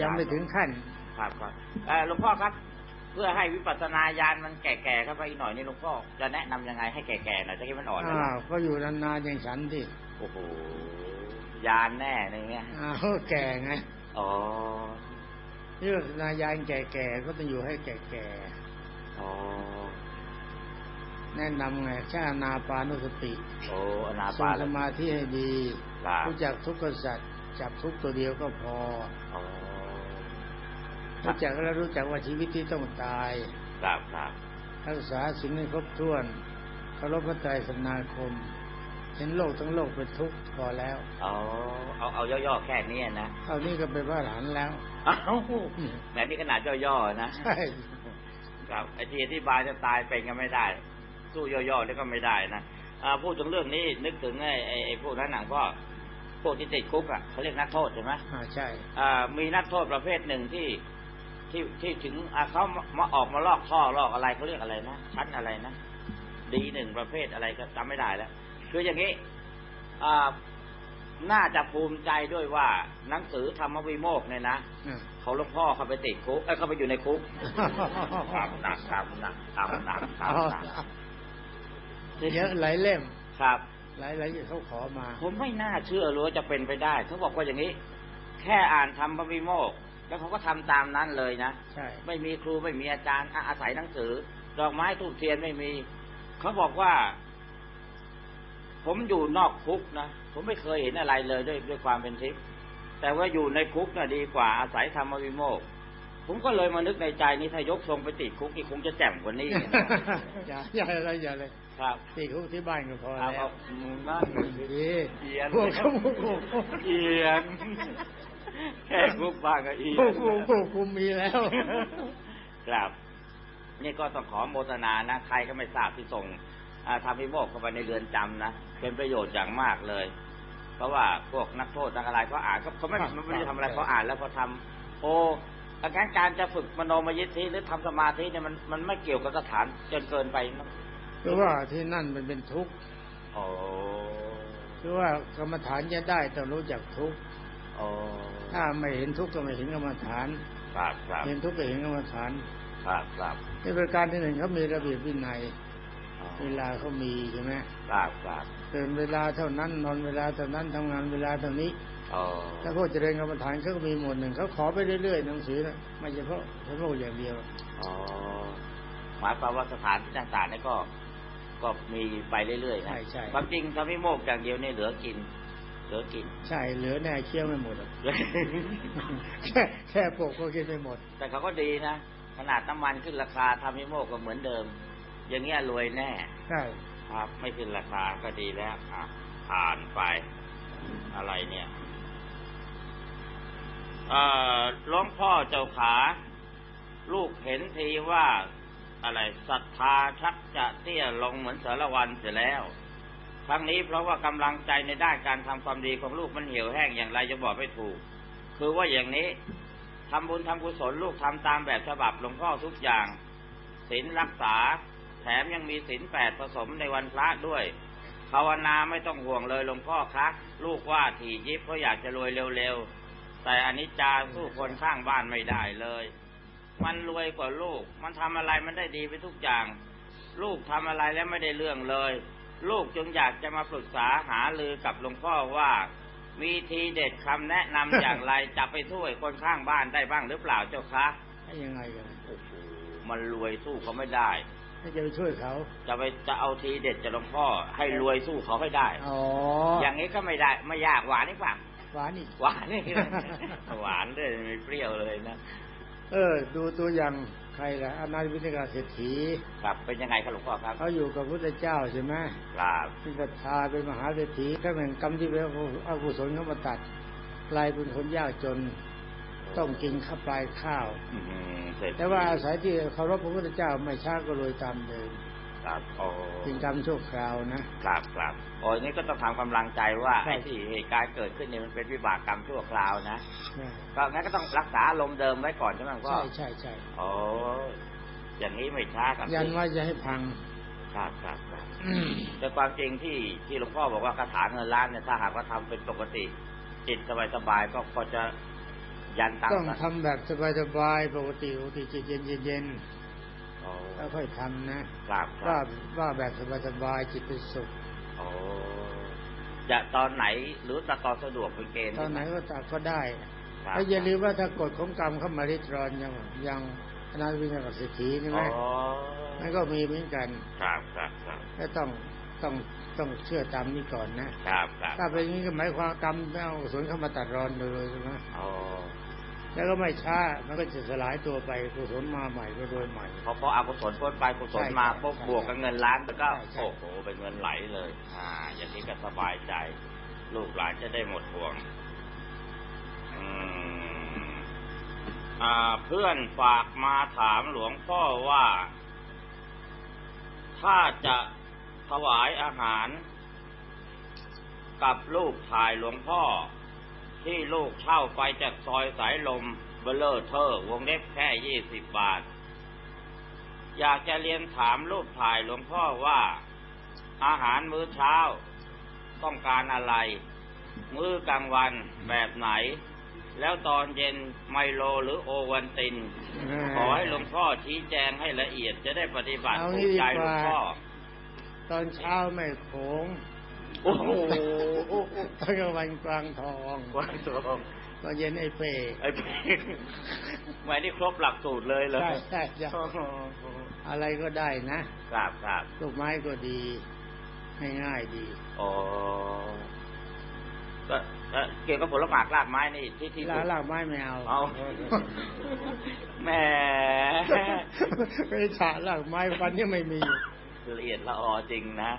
ยังไม่ถึงขั้นครับครับเอ่อหลวงพ่อครับ เพื่อให้วิปัสสนาญาณมันแก่ๆเข้าไปอีกหน่อยนี่หลวงพ่อจะแนะนำยังไงให้แก่ๆหน่อยจะให้มันอ่อนแล้วอ้าวก็อยู่นานๆอย่างฉันที่โอ้โหญาณแน่เลยเนี่ยอ้าวแก่ไงอ๋อนี่ลักษณะยานแก่ๆก็ต้องอยู่ให้แก่อ๋อๆแนะนำไงแค่อานาปานุสติ โอ้อนาทรงปานสมาธิให้ดีครับรู้จักทุกขสัตว์ จับทุกตัวเดียวก็พออ๋อรู้จักแล้วรู้จักว่าชีวิตที่ต้องตายครับครับรักษาสิ่งให้ครบถ้วนเคารพพระไตรสนาคม เห็นโลกทั้งโลกเป็นทุกข์พอแล้วอ๋อเอาเอาย่อๆแค่นี้นะเท่านี้ก็เป็นพระอรหันต์แล้วเอ้าแหมนี่ขนาดย่อๆนะใช่ครับไอ้ที่อธิบายจะตายเป็นก็ไม่ได้ สู้ย่อๆนี่ก็ไม่ได้นะอ่าพูดถึงเรื่องนี้นึกถึงไอ้ไอ้ไอ้พวกนั้นหนังก็ พวกที่ติดคุกอะเขาเรียกนักโทษใช่ไหมอ่าใช่อ่ามีนักโทษประเภทหนึ่งที่ที่ที่ถึงอ่าเขามาออกมาลอกท่อลอกอะไรเขาเรียกอะไรนะชั้นอะไรนะดีหนึ่งประเภทอะไรก็จำไม่ได้แล้ว คืออย่างนี้อ่าน่าจะภูมิใจด้วยว่าหนังสือธรรมวิโมกข์เนี่ยนะอ่าเขาหลวงพ่อเขาไปติดคุกเอ้ยเขาไปอยู่ในคุกครับหนักครับหนักครับหนักครับหนักเยอะหลายเล่มครับ หลายหลายเขาขอมา ผมไม่น่าเชื่อเลยว่าจะเป็นไปได้เขาบอกว่าอย่างนี้ แค่อ่านธรรมพระวิโมกข์แล้วเขาก็ทำตามนั้นเลยนะใช่ไม่มีครูไม่มีอาจารย์อะอาศัยหนังสือ ดอกไม้ทูบเทียนไม่มี เขาบอกว่า ผมอยู่นอกคุกนะผมไม่เคยเห็นอะไรเลยด้วยด้วยความเป็นทิพย์แต่ว่าอยู่ในคุกน่ะดีกว่าอาศัยธรรมวิโมกข์ ผมก็เลยมานึกในใจนี้ถ้ายกทรงไปติดคุกนี่คงจะแจ่มกว่านี้นะอย่าอย่าอะไรอย่าเลยครับตีคุกที่บ้านก็พอเอาแล้เอาวนั่นดีเอียนพวกเขาพวกกูเอียนแค่คุกบ้างก็เอียพวนกกูพวกกูมีแล้ว ครับ นี่ก็ต้องขอโมทนานะใครก็ไม่ทราบที่ส่งอ่าทำพิโมกข์เข้าไปในเรือนจำนะเป็นประโยชน์อย่างมากเลย เพราะว่าพวกนักโทษนักอะไรเขาอ่านเขาเขาไม่ครับไม่ได้ทำอะไรครับเขาอ่านแล้วเขาทำโอ้ อาการการจะฝึกมโนมยิทธิหรือทำสมาธิเนี่ยมันมันไม่เกี่ยวกับสถานจนเกินไปนะเพราะว่าที่นั่นมันเป็นทุกข์โอ้คือว่ากรรมฐานจะได้ต้องรู้จักทุกข์โอ้ถ้าไม่เห็นทุกข์ก็ไม่เห็นกรรมฐานครับครับเห็นทุกข์ก็เห็นกรรมฐานครับครับในประการที่หนึ่งเขามีระเบียบวินัยอ๋อเวลาเขามีใช่ไหมครับครับตื่นเวลาเท่านั้นนอนเวลาเท่านั้นทำงานเวลาเท่านี้อ๋อ ถ้าพวกเจริญกรรมฐานเขาก็มีหมวดหนึ่งเขาขอไปเรื่อยๆหนังสือนะไม่เฉพาะเฉพาะอย่างเดียวอ๋อหมายความว่าสถานที่ต่างๆนี่ก็ก็มีไปเรื่อยๆนะใช่ใช่ความจริงทำให้โมกข์อย่างเดียวนี่เหลือกิน เหลือกิน ใช่เหลือแน่เคี้ยวไม่หมดหรอกแค่แค่ปกก็กินไม่หมด แต่เขาก็ดีนะขนาดน้ำมันขึ้นราคาทำให้โมกข์ก็เหมือนเดิม อย่างเงี้ยรวยแน่ใช่ครับไม่ขึ้นราคาก็ดีแล้วอะผ่านไปอะไรเนี่ยเอ่อห ลวงพ่อเจ้าขา ลูกเห็นทีว่าอะไรศรัทธาชักจะเตี้ยลงเหมือนสารวันเสียแล้วทั้งนี้เพราะว่ากำลังใจในด้านการทำความดีของลูกมันเหี่ยวแห้งอย่างไรจะบอกไม่ถูก คือว่าอย่างนี้ทำบุญทำกุศลลูกทำตามแบบฉบับหลวงพ่อทุกอย่างศีลรักษา แถมยังมีศีลแปดผสมในวันพระด้วยภาวนาไม่ต้องห่วงเลยหลวงพ่อคะลูกว่าถี่ยิบเพราะอยากจะรวยเร็วๆ แต่อนิจจาสู้คนข้างบ้านไม่ได้เลย มันรวยกว่าลูก มันทำอะไรมันได้ดีไปทุกอย่าง ลูกทำอะไรแล้วไม่ได้เรื่องเลย ลูกจึงอยากจะมาปรึกษาหาลือกับหลวงพ่อว่า มีทีเด็ดคำแนะนำอย่างไรจะไปช่วยคนข้างบ้านได้บ้างหรือเปล่าเจ้าคะให้ยังไงกันโอ้โหมันรวยสู้เขาไม่ได้ให้จะไปช่วยเขา จะไปจะเอาทีเด็ดจากหลวงพ่อให้รวยสู้เขาให้ได้ อ๋อ อย่างนี้ก็ไม่ได้ไม่ยากหวานนี่ป่ะ หวานอีก หวานนี่หวานเลยไม่เปรี้ยวเลยนะ เออ ดูตัวอย่างใครล่ะอนาถวินิกาเศรษฐีครับเป็นยังไงครับหลวงพ่อครับเขาอยู่กับพระพุทธเจ้าใช่ไหมครับเป็นศรัทธาเป็นมหาเศรษฐีก็เหมือนกรรมที่เป็นอกุศลเขามาตัดกลายเป็นคนยากจนต้องกินข้าวปลายข้าวอื้อหือเสร็จแต่ว่าอาศัยที่เคารพพระพุทธเจ้าไม่ช้าก็รวยตามเดิม ครับโอ้เป็นกรรมชั่วคราวนะครับครับโอ้ยนี่ก็ต้องทำกำลังใจว่าใช่ไอ้ที่เหตุการณ์เกิดขึ้นเนี่ยมันเป็นวิบากกรรมชั่วคราวนะใช่ก็งั้นก็ต้องรักษาอารมณ์เดิมไว้ก่อนใช่ไหมหลวงพ่อใช่ใช่ใช่โอ้อย่างนี้ไม่ช้าครับยันว่าจะให้พังครับครับครับแต่ความจริงที่ที่หลวงพ่อบอกว่าคาถาเงินล้านเนี่ยถ้าหากว่าทำเป็นปกติจิตสบายๆก็พอจะยันตามต้องสัตว์ทำแบบสบายๆปกติปกติจะเย็นเย็นโอ้ๆแล้ว ค่อยทำนะครับคว่ารับว่าแบบสบายๆจิตเป็นสุขโอ้จะตอนไหนหรือจะตอนสะดวกเป็นเกณฑ์ตอนไหนก็ตัดก็ได้ครับแล้วอย่าลืมว่าถ้ากฎของกรรมเข้ามาริดรอนยังยังอนาวินาศสิทธิใช่ไหมอ๋อนั่นก็มีเหมือนกัน ครับครับครับก็ต้องต้องต้องเชื่อตามนี้ก่อนนะครับครับถ้าเป็นอย่างนี้ก็หมายความกรรมไม่เอากุศลเข้ามาตัดรอนเลยใช่ไหมอ๋อ แล้วก็ไม่ช้ามันก็จะสลายตัวไปกุศลมาใหม่ก็โดยใหม่เพราะเพราะอกุศลพ้นไปกุศลใช่มาใช่ปุ๊บใช่บวกกับเงินล้านแล้วก็ใช่ใช่โอ้โหเป็นเงินไหลเลย อ่า อย่างนี้ก็สบายใจ ลูกหลานจะได้หมดห่วงอืมอ่า เพื่อนฝากมาถามหลวงพ่อว่า ถ้าจะถวายอาหาร กับรูปถ่ายหลวงพ่อ ที่ลูกเช่าไปจากซอยสายลมเบลเลอร์เทอร์วงเล็บแค่ยี่สิบบาท อยากจะเรียนถามรูปถ่ายหลวงพ่อว่า อาหารมื้อเช้า ต้องการอะไร มื้อกลางวันแบบไหน แล้วตอนเย็นไมโลหรือโอวันติน ขอให้หลวงพ่อชี้แจงให้ละเอียดจะได้ปฏิบัติถูกใจหลวงพ่อ ตอนเช้าไม่โขง โอ้โหตอนกลางวันกลางทองวันโตตอนเย็นไอ้เป้ไอ้พี่ไม่ได้ครบหลักสูตรเลยเลยใช่ใช่ใช่อะไรก็ได้นะครับครับลูกไม้ก็ดีง่ายๆดีอ๋อก็เกี่ยวกับผลหมากรากไม้นี่ที่ที่ลาลากไม้ไม่เอาเอาแหมไม่ฉาลากไม้ฟันยังไม่มีละเอียดละออจริงนะ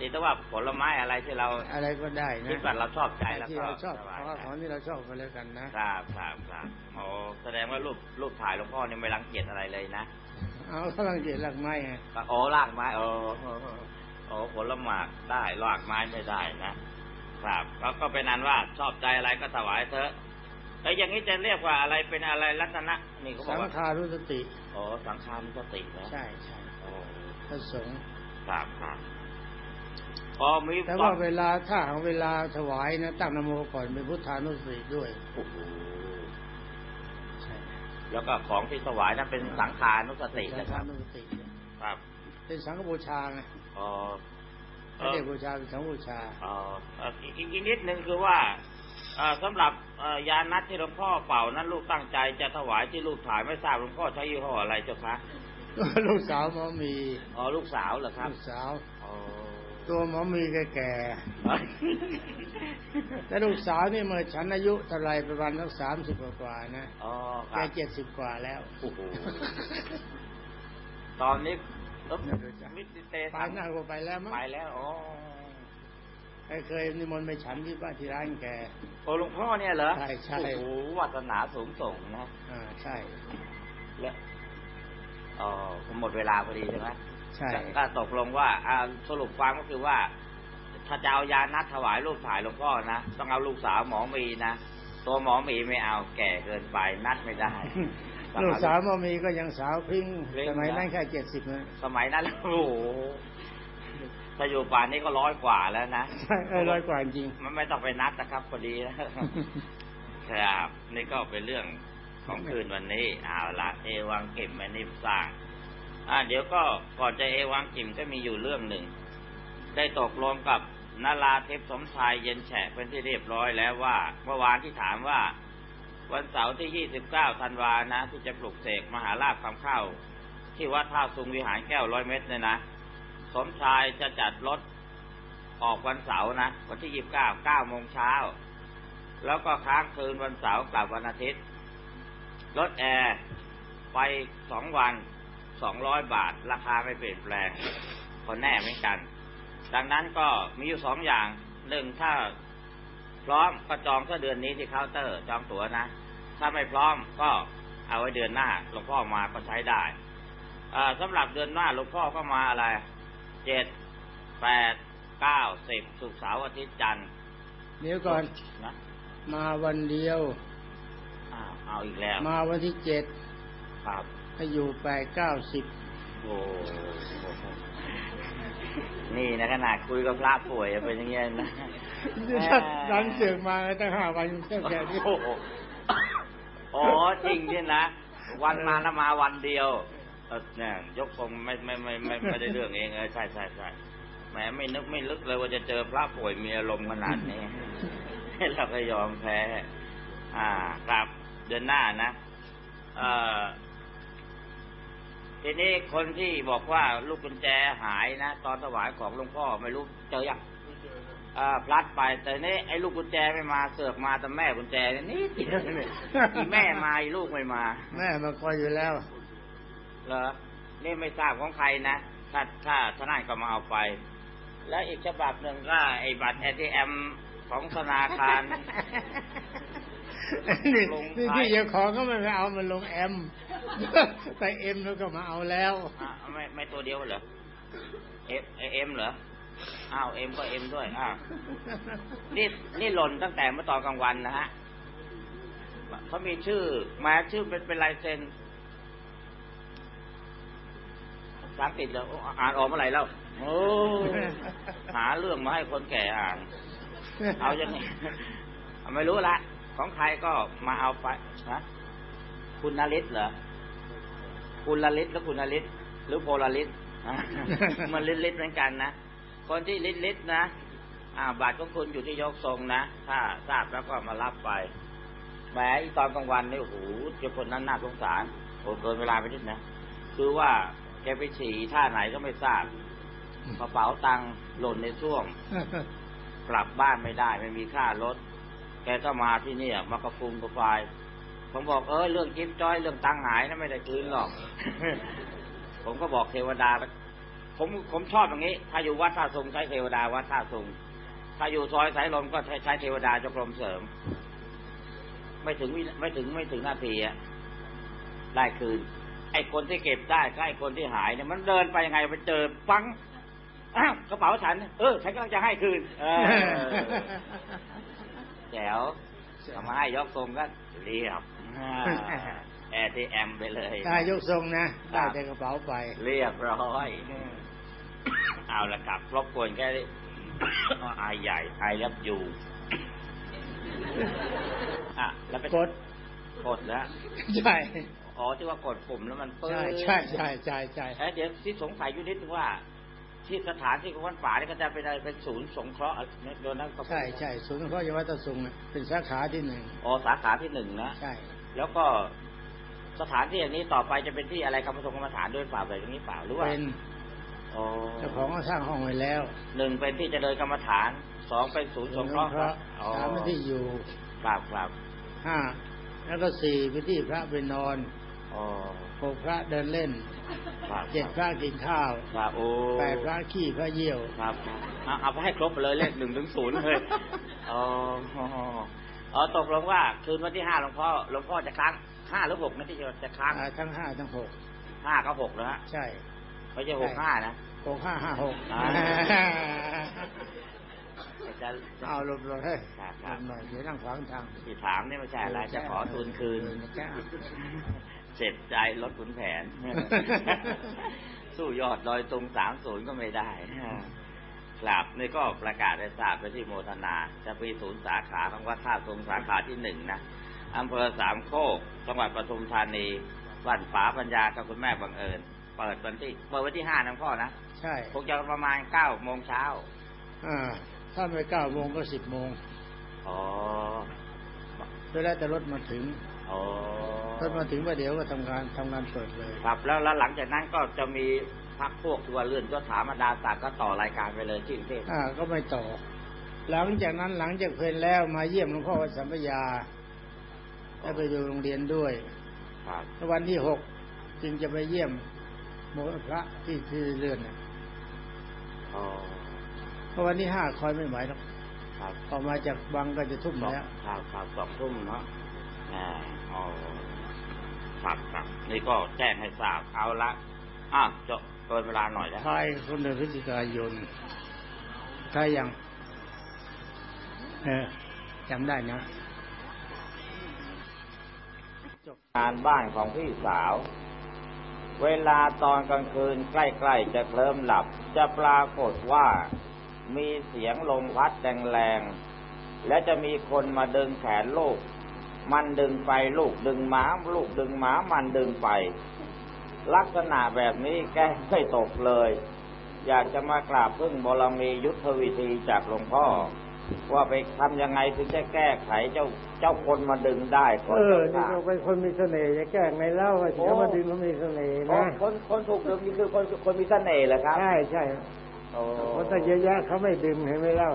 นี่แต่ว่าผลไม้อะไรที่เราอะไรก็ได้นะคิดว่าเราชอบใจแล้วที่ก็เราชอบสบายเพราะว่าใจของที่เราชอบกันแล้วกันนะครับครับครับโอ้แสดงว่ารูปรูปถ่ายหลวงพ่อเนี่ยไม่รังเกียจอะไรเลยนะเอาเขาลังเกียจลากไม้ไงโอ้รากไม้โอ้โอ้ผลหมากได้รากไม้ไม่ได้นะครับก็ก็เป็นอันว่าชอบใจอะไรก็ถวายเถอะไอ้ยอย่างนี้จะเรียกว่าอะไรเป็นอะไรรัตนะนี่เขาบอสักงว่าขารุสติโอ้สังขารสตินะใช่ใช่โอ้พระสงฆ์ครับครับพอมี แต่ว่าเวลาถ้าเอาเวลาถวายนะตั้งนโมก่อนเป็นพุทธานุสติด้วยโอ้โหใช่แล้วก็ของที่ถวายนั้นเป็นสังขารนุสติสันะงคฆารับนุสติครับ เป็นสังฆบูชาไงอ๋อเอไม่อได้บูชาเป็นสังฆบูชาอ๋อเอ่ออีกอีกอีกนิดนึงคือว่าเอ่อสำหรับเอ่อยานัดที่หลวงพ่อเป่านั้นลูกตั้งใจจะถวายที่ลูกถ่ายไม่ทราบหลวงพ่อใช้ยี่ห้ออะไรเจ้าคะลูกสาวหมอมีอ๋อลูกสาวเหรอครับลูกสาวอ๋อ ตัวหมอมีแก่ๆแต่ลูกสาวนี่เมื่อฉันอายุเท่าไหรประมาณสักสามสิบกว่าๆนะอ๋อคแกรับเจ็ดสิบกว่าแล้วโอ้โหตอนนี้เอ้ยไม่รู้จักมิสเตตายหน้าก็ไปแล้วมั้งไปแล้วอ๋อไอ้เคยนิมนต์ไปฉันที่บ้านที่ร้านแกโอ้หลวงพ่อเนี่ยเหรอใช่ใช่โอ้โหวาสนาสูงส่งนะอ่าใช่และอ๋อผมหมดเวลาพอดีใช่ไหมใช่ ก็ก็ตกลงว่าอ่าสรุปความก็คือว่าถ้าจะเอายานัดถวายรูปถ่ายหลวงพ่อนะต้องเอาลูกสาวหมอมีนะตัวหมอมีไม่เอาแก่เกินไปนัดไม่ได้ลูกสาวหมอมีก็ยังสาวพริ้งพริ้งสมัยนะนั้นแค่เจ็ดสิบนะสมัยนั้นโอ้โหถ้าอยู่ป่านนี้ก็ร้อยกว่าแล้วนะใช่เออร้อยกว่าจริงมันไม่ต้องไปนัดนะครับพอดีนะครับนี่ก็เป็นเรื่องของคืนวันนี้เอาละเอวังกิมไม่นิบสร้าง อ่าเดี๋ยวก็ก่อนจะเอวังกิมก็มีอยู่เรื่องหนึ่ง ได้ตกลงกับนาราเทพสมชายเย็นแฉะเป็นที่เรียบร้อยแล้วว่า เมื่อวานที่ถามว่า วันเสาร์ที่ 29 ธันวานะ ที่จะปลุกเสกมหาราชคำเข้า ที่วัดท่าซุงวิหารแก้วร้อยเมตรเนี่ยนะ สมชายจะจัดรถออกวันเสาร์นะ วันที่ 29 9โมงเช้า แล้วก็ค้างคืนวันเสาร์กลับวันอาทิตย์ รถแอร์ไปสองวัน สองร้อยบาท ราคาไม่เปลี่ยนแปลงคนแน่เหมือนกัน ดังนั้นก็มีอยู่สองอย่างหนึ่งถ้าพร้อมก็จองเพื่อเดือนนี้ที่เคาน์เตอร์จองตั๋วนะ ถ้าไม่พร้อมก็เอาไว้เดือนหน้าหลวงพ่อมาก็ใช้ได้อ่าสำหรับเดือนหน้าหลวงพ่อก็มาอะไรเจ็ดแปดเก้าสิบศุกร์เสาร์อาทิตย์จันทร์เดี๋ยวก่อนนะมาวันเดียวอ้าวเอาอีกแล้ว มาวันที่เจ็ดครับ ให้อยู่แปดเก้าสิบโอ้โหนี่นะขนาดคุยกับพระป่วยยังเป็นอย่างเงี้ยนะถ้าดันเสือกมาตั้งห้าวันแค่แค่นี้โอ้โหอ๋อจริงที่นะ วันมาแล้วมาวันเดียวเออเนี่ยยกทรงไม่ไม่ไม่ไม่ไม่ได้เรื่องเองเออใช่ใช่ใช่แหมไม่นึกไม่ลึกเลยว่าจะเจอพระป่วยมีอารมณ์ขนาดนี้เราก็ยอมแพ้ อ่า ครับ เดือนหน้านะ เอ่อ ทีนี้คนที่บอกว่าลูกกุญแจหายนะ ตอนถวายของหลวงพ่อไม่รู้เจอยังอ่าพลัดไปแต่นี่ไอ้ลูกกุญแจไม่มาเสือกมาแต่แม่กุญแจเนี่ยนี่เดียวเลยอีแม่มาอีลูกไม่มา แม่มาคอยอยู่แล้วเหรอนี่ไม่ทราบของใครนะถ้าถ้าทนายก็มาเอาไป แล้วอีกฉบับหนึ่งก็ไอ้บัตรเอทีเอ็มของธนาคาร นี่ลงนี่ท้ายที่เจ้าของก็ไม่ไปเอามันลงแอมแต่เอ็มแล้วก็มาเอาแล้วอะไม่ไม่ตัวเดียวเหรอเอฟเอ็มเหรออ้าวเอ็มก็เอ็มด้วยอ้าวนี่นี่หล่นตั้งแต่เมื่อตอนกลางวันนะฮะเขามีชื่อ มาชื่อเป็นเป็นลายเซ็นภาษาอังกฤษแล้วอ่านออกเมื่อไหร่แล้วโอ้หาเรื่องมาให้คนแก่อ่าน เอาอย่างนี้ไม่รู้ละ ของใครก็มาเอาไปฮะคุณนลิศเหรอ คุณลลิศแล้วคุณนลิศหรือโพลลิศอะมันลิศลิศเหมือนกันนะ คนที่ลิศลิศนะอ่าบาทของคุณอยู่ที่ยกทรงนะ ถ้าทราบแล้วก็มารับไปแหมอีตอนกลางวันนี่โอ้โหเจ้าคนนั้นน่าสงสารโอ้เกินเวลาไปนิดนะ คือว่าแกไปฉี่ท่าไหนก็ไม่ทราบกระเป๋าตังค์หล่นในช่วงกลับบ้านไม่ได้ ไม่มีค่ารถ แกก็มาที่นี่มากระฟุงกระฟายผมบอกเออเรื่องจิ๊บจ้อยเรื่องตังหายนะไม่ได้คืนหรอก ผมก็บอกเทวดา ผมผมชอบอย่างนี้ ถ้าอยู่วัดท่าทรงใช้เทวดาวัดท่าทรงถ้าอยู่ซอยสายลมก็ใช้ใช้เทวดาจกรมเสริม ไม่ถึงไม่ถึงไม่ถึงนาทีอะได้คืน ไอ้คนที่เก็บได้กับไอ้คนที่หายเนี่ยมันเดินไปยังไงไปเจอปังอ้าวกระเป๋าฉัน เออฉันกำลังจะให้คืน เออ แจ๋วทำมาให้ยกทรงก็เรียบแอร์ทีแอมไปเลยถ้ายกทรงนะครัได้บแต่กระเป๋าไป เรียบร้อย เอาละครับรบกวนแค่นี้อายใหญ่อายยับยูอะแล้วไปกดกดแล้วใช่อ๋อที่ว่ากดปุ่มแล้วมันปื้ใช่ใช่ใช่ใช่ใช่เอ้ยเดี๋ยวที่สงสัยอยู่นิดนึงว่า ที่สถานที่ของวัดป่านี่ก็จะเป็นอะไรเป็นศูนย์สงเคราะห์อะไรโดนนั้นก็ใช่ใช่ศูนย์ข้อยวัตสุงฆ์น่ะเป็นสาขาที่หนึ่งอ๋อสาขาที่หนึ่งนะใช่ แล้วก็สถานที่อย่างนี้ต่อไปจะเป็นที่อะไรกรรมทรงกรรมฐานด้วยเปล่าแบบนี้เปล่าหรือว่าเป็นอ๋อเจ้าของก็สร้างห้องไว้แล้วหนึ่งเป็นที่เจริญกรรมฐานสองเป็นศูนย์สงเคราะห์อ๋อสามเป็นที่อยู่ครับครับห้าแล้วก็สี่เป็นที่พระไปนอนอ๋อ หกพระเดินเล่นครับเจ็ดพระกินข้าวครับโอ้แปดพระขี้พระเยี่ยวครับเอาเอาไปให้ครบไปเลยเลขหนึ่งถึงศูนย์เลยอ๋ออ๋อตกลงว่าคืนวันที่ห้าหลวงพ่อหลวงพ่อจะค้างห้าหรือหกนะที่จะจะค้างอ่าทั้งห้าทั้งหกห้าก็หกนะฮะใช่ไม่ใช่หกห้านะหกห้าห้าหกอ่าจะเอาหลบหลบให้ครับหครัลบบหน่อยเดี๋ยวนั่งขวางทางที่ถามนี่ไม่ใช่อะไรจะขอทุนคืนจ้า เสร็จใจลดขุนแผน สู้ยอดดอยตรงสามศูนย์ก็ไม่ได้ครับนี่ก็ประกาศให้ทราบไปที่โมทนา จะมีศูนย์สาขาของวัดท่าทรงสาขาที่หนึ่งนะอำเภอสามโคกจังหวัดปทุมธานีวันฝาปัญญากับคุณแม่บังเอิญเปิดวันที่เปิดวันที่ห้านะพ่อนะใช่คงจะประมาณเก้าโมงเช้าอ่าถ้าไม่เก้าโมงก็สิบโมงอ๋อเวลาแต่รถมาถึงอ๋อ รถมาถึงว่าเดี๋ยวก็ทำงานทำงานเปิดเลย ครับ แล้วแล้วหลังจากนั้นก็จะมีพักพวกตัวเลื่อนก็ถามมาดาศักดิ์ก็ต่อรายการไปเลยที่กรุงเทพอ่า ก็ไม่ต่อ หลังจากนั้นหลังจากเพลนแล้วมาเยี่ยมหลวงพ่อวัดสัมปยาได้ไปดูโรงเรียนด้วยครับแล้ววันที่หกจึงจะไปเยี่ยมโมพระที่ที่เลื่อนน่ะอ๋อเพราะวันที่ห้าคอยไม่ไหวหรอกครับออกมาจากบังก็จะทุ่มสองแล้วครับครับสองทุ่มเนาะ อ่าอ๋อครับครับนี่ก็แจ้งให้ทราบเอาละอ้าวจบเกินเวลาหน่อยแล้วทายคนเดือนพฤศจิกายนทายยังเออจำได้นะจบงานบ้านของพี่สาว เวลาตอนกลางคืนใกล้ๆจะเคลิ้มหลับ จะปรากฏว่ามีเสียงลมพัดแรงๆและจะมีคนมาดึงแขนลูก มันดึงไปลูกดึงหมา ลูกดึงหมามันดึงไป ลักษณะแบบนี้แก้ไม่ตกเลย อยากจะมากราบพึ่งบารมียุทธวิธีจากหลวงพ่อ ว่าไปทำยังไงถึงจะแก้ไขเจ้าเจ้าคนมาดึงได้ก่อนเออนี่เจ้าค่ะก็เป็นคนมีเสน่ห์จะแก้ไงเล่าว่าโอ้เสียมาดึงเขามีเสน่ห์อ๋อนะคนคนถูกดึงนี่คือคนคนมีเสน่ห์เหรอครับใช่ใช่โอ้คนตั้งเยอะแยะเขาไม่ดึงเห็นไหมเล่า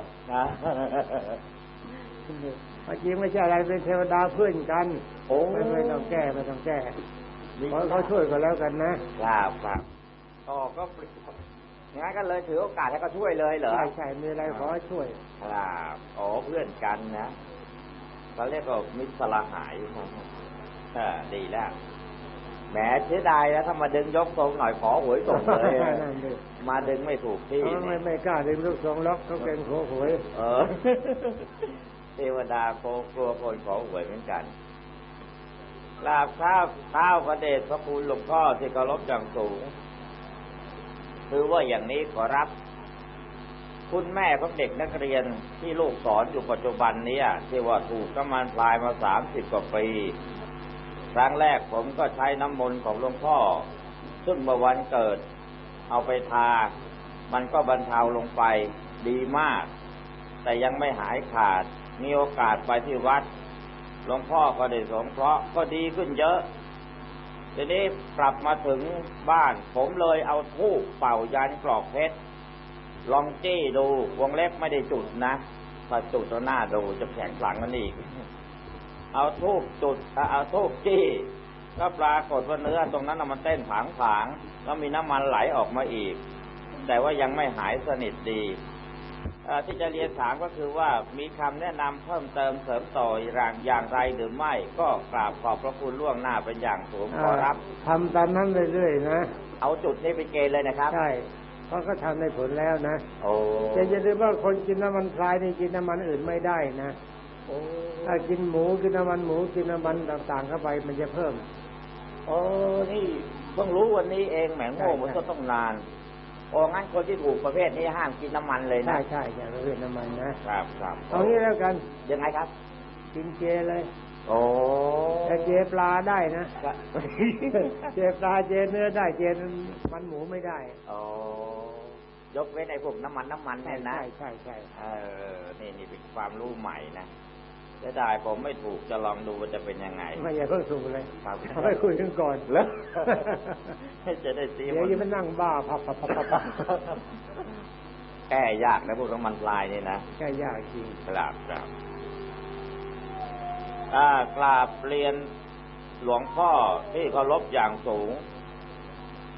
นะเมื่อกี้ไม่ใช่อะไรเป็นเทวดาเพื่อนกันโอ้ไม่ไม่ต้องแก้ไม่ต้องแก้ขอเขาช่วยกันแล้วกันนะครับครับอ๋อก็งั้นก็เลยถือโอกาสให้เขาช่วยเลยเหรอใช่ใช่มีอะไรขอให้ช่วย ครับอ๋อเพื่อนกันนะเขาเรียกว่ามิตรสลหายเออดีแล้วแหมเสียดายนะถ้ามาดึงยกทรงหน่อยขอหวยส่งเลยนั่นดิมาดึงไม่ถูกที่เขาไม่ไม่กล้าดึงลูกสองล็อกเขาเป็นโขหวย เออเท วดาโกกลัวคนขอหวยเหมือนกันลาบข้าวข้าวพระเดชพระคุณหลวงพ่อที่เคารพอย่างสูง คือว่าอย่างนี้ขอรับ คุณแม่ของเด็กนักเรียนที่ลูกสอนอยู่ปัจจุบันนี้ที่ว่าถูกกำมันพลายมาสามสิบกว่าปี ครั้งแรกผมก็ใช้น้ำมนต์ของหลวงพ่อ ซึ่งเมื่อวันเกิด เอาไปทา มันก็บรรเทาลงไปดีมาก แต่ยังไม่หายขาด มีโอกาสไปที่วัดหลวงพ่อก็ได้สงเคราะห์ก็ดีขึ้นเยอะ ทีนี้กลับมาถึงบ้าน ผมเลยเอาทูบเป่ายันกรอกเพชรลองจี้ดูวงเล็บไม่ได้จุดนะถ้าจุดแล้วหน้าดูจะแข็งขลังกันอีก เอาทูบจุดเอาทูบจี้ก็ปรากฏว่าเนื้อตรงนั้นน่ะมันเต้นผางผางๆแล้วมีน้ำมันไหลออกมาอีก แต่ว่ายังไม่หายสนิทดี ที่จะเรียนถามก็คือว่ามีคำแนะนำเพิ่มเติมเสริมต่ออย่างอย่างไรหรือไม่ก็กราบขอบพระคุณล่วงหน้าเป็นอย่างสูงขอรับทำตามนั้นเรื่อยๆนะเอาจุดนี้ไปเกณฑ์เลยนะครับใช่เพราะก็ทำในผลแล้วนะโอ้แต่อย่าลืมว่าคนกินน้ำมันพลายนี่กินน้ำมันอื่นไม่ได้นะโอ้ถ้ากินหมูกินน้ำมันหมูกินน้ำมันต่างๆเข้าไปมันจะเพิ่มโอ้นี่เพิ่งรู้วันนี้เองแหมโง่มันก็ต้องนาน โอ้งั้นคนที่ถูกประเภทนี้ห้ามกินน้ำมันเลยใช่นะใช่ใช่ประเภทน้ำมันนะครับครับเอางี้แล้วกันยังไงครับ กินเจเลย โอ้แต่เจปลาได้นะเจปลาเจเนื้อได้เจมันหมูไม่ได้โอ้ยกเว้นไอ้พวกน้ำมันน้ำมันใช่เนี่ยนะใช่ใช่ใช่เออนี่นี่เป็นความรู้ใหม่นะ จะได้ผมไม่ถูกจะลองดูว่าจะเป็นยังไง ไม่อย่าเพิ่งสูบเลยครับเอาไปคุยกันก่อนแล้วจะได้ซีเดี๋ยวจะมานั่งบ้าพับพับพับพับพับแก้ยากนะพวกน้ำมันพลายนี่นะแค่ยากจริงกราบกราบอ่ากราบเรียนหลวงพ่อที่เคารพอย่างสูง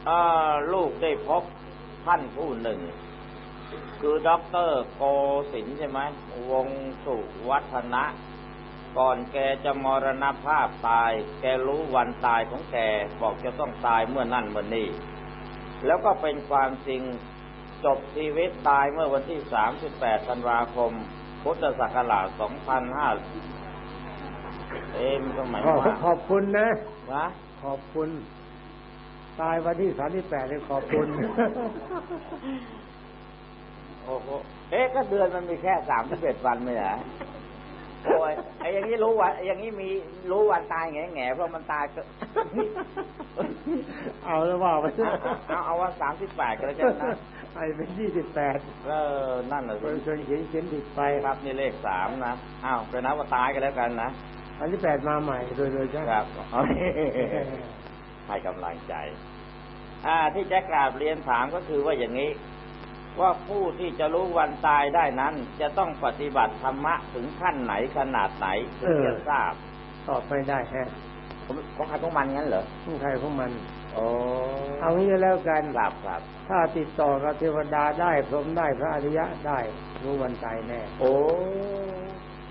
อ่าลูกได้พบท่านผู้หนึ่ง คือด็อกเตอร์โกศินทร์ใช่ไหมวงสุวัฒนะ ก่อนแกจะมรณภาพตาย แกรู้วันตายของแกบอกจะต้องตายเมื่อนั่นเมื่อนี้ แล้วก็เป็นความจริงจบชีวิตตายเมื่อวันที่ 38 ธันวาคม พุทธศักราช 2500 เอ๊ะมันก็หมายขอบว่าขอบคุณนะนะขอบคุณ ตายวันที่สามที่แปดเลยขอบคุณ โอ้โห เอ๊ะก็เดือนมันมีแค่ 31 วันไม่เหรอ โอ้ยไอ้อย่างนี้รู้วันไอ้อย่างนี้มีรู้วันตายแง่แง่ๆเพราะมันตายก็เอาแล้วว่าไปเอาเอาเอาว่า38ก็แล้วกันนะไอ้เป็นยี่สิบแปดเออนั่นแหละคนชวนเขียนเขียนผิดไปครับนี่เลขสามนะอ้าวเป็นนับว่าตายกันแล้วกันนะอันที่แปดมาใหม่โดยโดยใช่ครับให้กำลังใจ อ่าที่จะกราบเรียนถามก็คือว่าอย่างนี้ ว่าผู้ที่จะรู้วันตายได้นั้น จะต้องปฏิบัติธรรมะถึงขั้นไหนขนาดไหนถึงจะทราบตอบไม่ได้ฮะผมของใครของมันงั้นเหรอของใครของมันโอ้เอางี้แล้วกันครับครับ ถ้าติดต่อกับเทวดาได้พรหมได้พระอริยะได้ รู้วันตายแน่ โอ้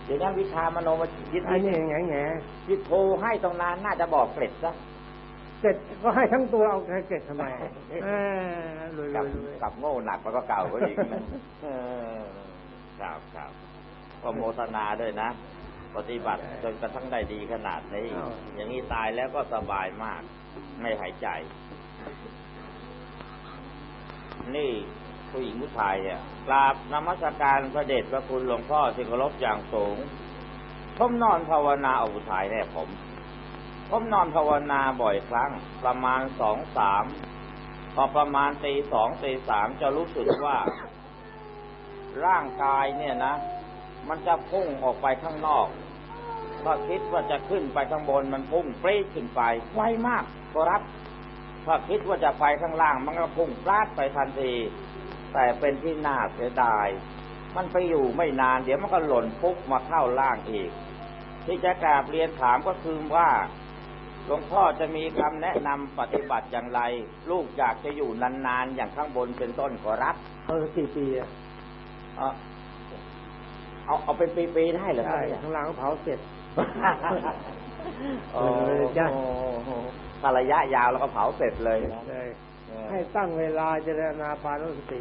เดี๋ยวนี้วิชามโนมยิทอันนี้ธิแง่แง่ยิทโทให้ตรงนั้นน่าจะบอกเกร็ดซะ เสร็จก็ให้ทั้งตัวเอาใครเก็บทำไมเออรวยรกับวยรวยกับโง่หนักแล้วก็เก่าก็อีกนะเออครับครับก็โมทนาด้วยนะ ปฏิบัติจนกระทั่งได้ดีขนาดนี้ อย่างนี้ตายแล้วก็สบายมาก ไม่หายใจ นี่ผู้หญิงผู้ชายอะกราบนมัสการพระเดชพระคุณหลวงพ่อที่เคารพอย่างสูงพผมนอนภาวนาเอาผู้ชายแน่ผม ผมนอนภาวนาบ่อยครั้ง ประมาณสองสามพอประมาณตีสองตีสามจะรู้สึกว่า ร่างกายเนี่ยนะ มันจะพุ่งออกไปข้างนอกพอคิดว่าจะขึ้นไปข้างบนมันพุ่งปรี๊ดขึ้นไปไวมากครับถ้าคิดว่าจะไปข้างล่าง มันก็พุ่งปลาดไปทันที แต่เป็นที่น่าเสียดาย มันไปอยู่ไม่นาน เดี๋ยวมันก็หล่นปุ๊บมาเข้าล่างอีก ที่จะกราบเรียนถามก็คือว่า หลวงพ่อจะมีคำแนะนำปฏิบัติอย่างไร ลูกอยากจะอยู่นานๆ อย่างข้างบนเป็นต้นขอรับเอากี่ปีอะเอาเอาเอาเป็นปีๆได้เหรอครับใช่เนี่ยข้างล่างเขาเผาเสร็จ โอ้เออจ้ะโหถ้าระยะยาวแล้วก็เผาเสร็จเลยนะใช่เออให้ตั้งเวลาเจริญอาปานุสติ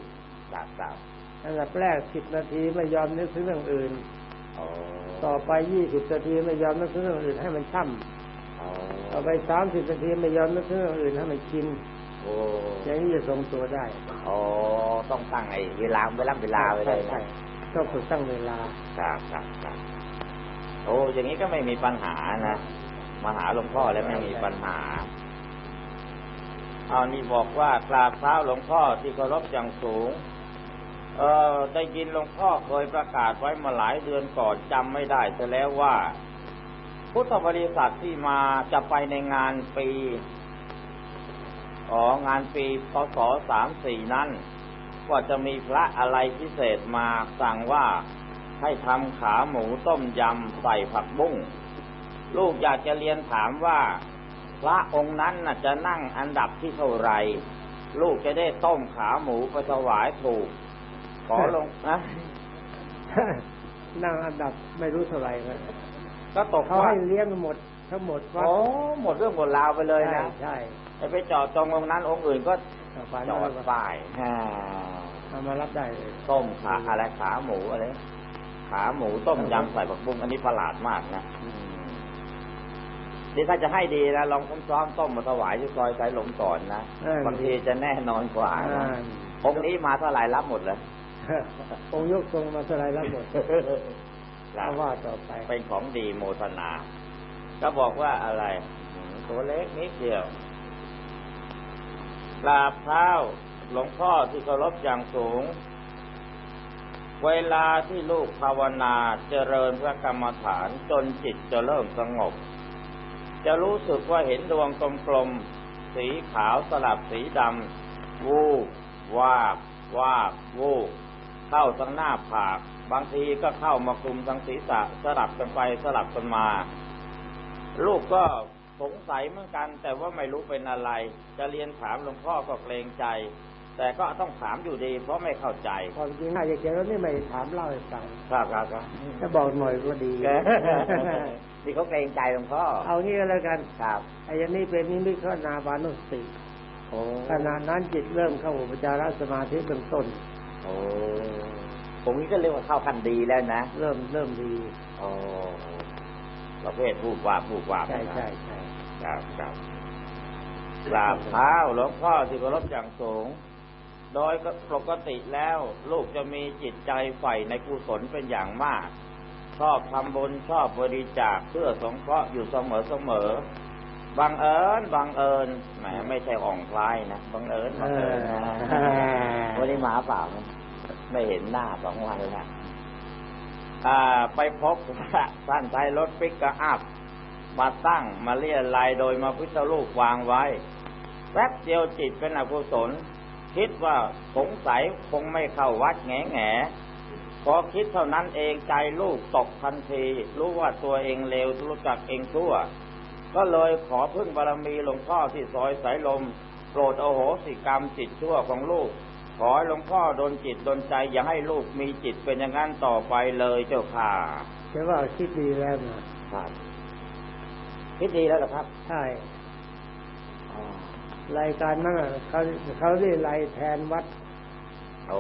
ครับครับอันดับแรกสิบนาทีไม่ยอมนึกถึงเรื่องอื่น โอ้ต่อไปยี่สิบนาทีไม่ยอมนึกถึงเรื่องอื่นให้มันช่โอ้ำ ต่อไปสามสิบนาทีไม่ยอมนึกถึงเรื่องอื่นให้มันกินโอ้อย่างนี้จะทรงตัวได้โอ้ต้องตั้งไอ้เวลาเวลาเวลาไปเลยใช่นะใช่ต้องฝึกตั้งเวลาครับครับครับโอ้อย่างนี้ก็ไม่มีปัญหานะมาหาหลวงพ่อแล้วไม่มีปัญหาเอานี่บอกว่ากราบเท้าหลวงพ่อที่เคารพอย่างสูง เออได้ยินหลวงพ่อเคยประกาศไว้มาหลายเดือนก่อนจำไม่ได้จะแล้วว่า พุทธบริษัทที่มาจะไปในงานปีอ๋องานปีพศสามสี่นั้นว่าจะมีพระอะไรพิเศษมาสั่งว่าให้ทำขาหมูต้มยำใส่ผักบุ้ง ลูกอยากจะเรียนถามว่า พระองค์นั้นน่ะจะนั่งอันดับที่เท่าไหรลูกจะได้ต้มขาหมูไปถวายถูก ขอลงนะนั่งอันดับไม่รู้เท่าไหร่นะ ก็ตกเขาว่าให้เลี้ยงหมดทั้งหมดวัดโอ้หมดเรื่องหมดราวไปเลยนะใช่จะไปจอดตรงองค์นั้นองค์อื่นก็ใช่ฝาจอดไปป้ายฮ่าเอามารับได้เลยต้มขาอะไรขาหมูอะไรขาหมูต้มยำใส่ผักบุ้งอันนี้ประหลาดมากนะนี่ถ้าจะให้ดีนะลองซ้อมต้มมาถวายที่ซอยสายหลงก่อนนะเออบางทีจะแน่นอนกว่านะอ่าองค์นี้มาเท่าไหร่รับหมดเลยองค์ยกทรงมาสลายรับหมดเอาว่าต่อไป เป็นของดีโมทนาก็บอกว่าอะไรหืมตัวเล็กนิดเดียวกราบเท้าหลวงพ่อที่เคารพอย่างสูง เวลาที่ลูกภาวนาเจริญพระกรรมฐานจนจิตจะเริ่มสงบ จะรู้สึกว่าเห็นดวงกลมๆสีขาวสลับสีดำ วูบวาบวาบวูบเข้าทั้งหน้าผาก บางทีก็เข้ามาคลุมทั้งศีรษะสลับกันไปสลับกันมา ลูกก็สงสัยเหมือนกัน แต่ว่าไม่รู้เป็นอะไร จะเรียนถามหลวงพ่อก็เกรงใจ แต่ก็ต้องถามอยู่ดี เพราะไม่เข้าใจความจริงน่าจะเขียนแล้วนี่ไม่ถามเล่าให้ฟังครับครับครับถ้าบอกหน่อยก็ดีนี่เขาเกรงใจหลวงพ่อเอางี้ก็แล้วกันครับไอ้อยันนี้เป็นนิมิตขณาบานุสติโอ้ขณะนั้นจิตเริ่มเข้าอุปจารสมาธิเป็นต้นโอ้ ผมนี้ก็เรียกว่าเข้าขั้นดีแล้วนะ เริ่มเริ่มดีโอ้ประเภทพูดว่าพูดว่าใช่ใช่ใช่ครับครับกราบเท้าหลวงพ่อที่เคารพอย่างสูง โดยปกติแล้ว ลูกจะมีจิตใจใฝ่ในกุศลเป็นอย่างมาก ชอบทำบุญชอบบริจาคเพื่อสงเคราะห์อยู่เสมอเสมอบังเอิญบังเอิญแหมไม่ใช่อ่องคล้ายนะบังเอิญบังเอิญนะเออวันนี้มาเปล่านะ ไม่เห็นหน้าสองวันแล้วไปพบว่าท่านใช้รถปิกกอัพมาตั้งมาเรียลายโดยมาพุทธลูกวางไว้ แป๊บเดียวจิตเป็นอกุศล คิดว่าสงสัยคงไม่เข้าวัดแง่แง่พอคิดเท่านั้นเองใจลูกตกทันที รู้ว่าตัวเองเลวรู้จักเองชั่ว ก็เลยขอพึ่งบารมีหลวงพ่อที่ซอยสายลม โปรดโอโหสิกรรมจิตชั่วของลูก ขอให้หลวงพ่อดนจิตดนใจอย่าให้ลูกมีจิตเป็นอย่างนั้นต่อไปเลยเจ้าค่ะใช่ว่าคิดดีแล้วนะครับคิดดีแล้วเหรอครับ ใช่อ๋อรายการนั้นน่ะเขาเขาเรียกรายแทนวัดโอ้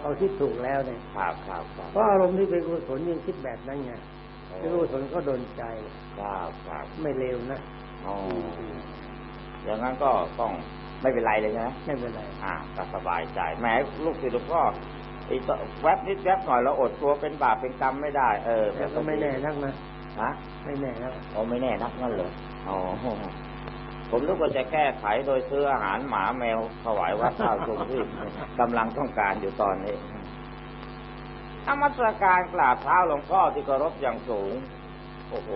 เขาคิดถูกแล้วเนี่ยครับครับครับเพราะอารมณ์ที่เป็นกุศลยิ่งคิดแบบนั้นไงเป็นกุศลก็โดนใจครับครับไม่เลวนะอ๋ออย่างนั้นก็ต้อง ไม่เป็นไรเลยใช่ไหมไม่เป็นไรอ่าก็สบายใจแหมลูกศิษย์หลวงพ่ออีกแวบนิดแวบหน่อยเราอดตัวเป็นบาปเป็นกรรมไม่ได้ เออแต่ก็ไม่แน่นักนะฮะไม่แน่นะอ๋อไม่แน่นักนั่นเหรออ๋อผมนึกว่าจะแก้ไขโดยซื้ออาหารหมาแมวถวายวัดข้าวชุมที่กำลังต้องการอยู่ตอนนี้นมัสการกราบเท้าหลวงพ่อที่เคารพอย่างสูง โอ้โห